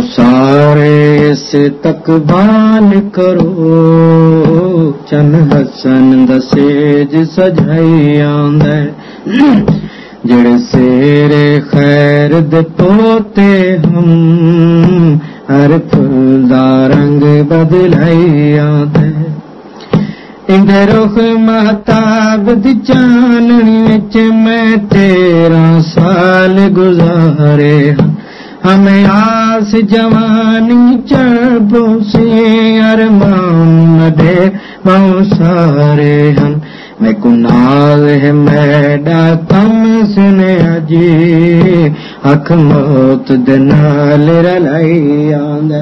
ਸਾਰੇ ਸੇ ਤਕਬਾਲ ਕਰੋ। ਚਨ ਹਸਨ ਦਾ ਸੇਜ ਸਜਾਈ ਆਂਦਾ ਜਿਹੜੇ ਸੇਰੇ ਖੈਰ ਦੇ ਤੋਤੇ ਹਮ, ਹਰ ਫੁੱਲ ਦਾ ਰੰਗ ਬਦਲਾਈ ਆਂਦਾ ਇੰਦੇ ਰੁਖ ਮਹਤਾਬ ਦੀ ਚਾਨਣੀ ਵਿੱਚ ਮੈਂ ਤੇਰਾ ਸਾਲ ਗੁਜ਼ਾਰੇ ਹਾਂ। आस जवानी चढ़ो सारे कुनाल है अजी अख मौत दे नाल रलाई आंदा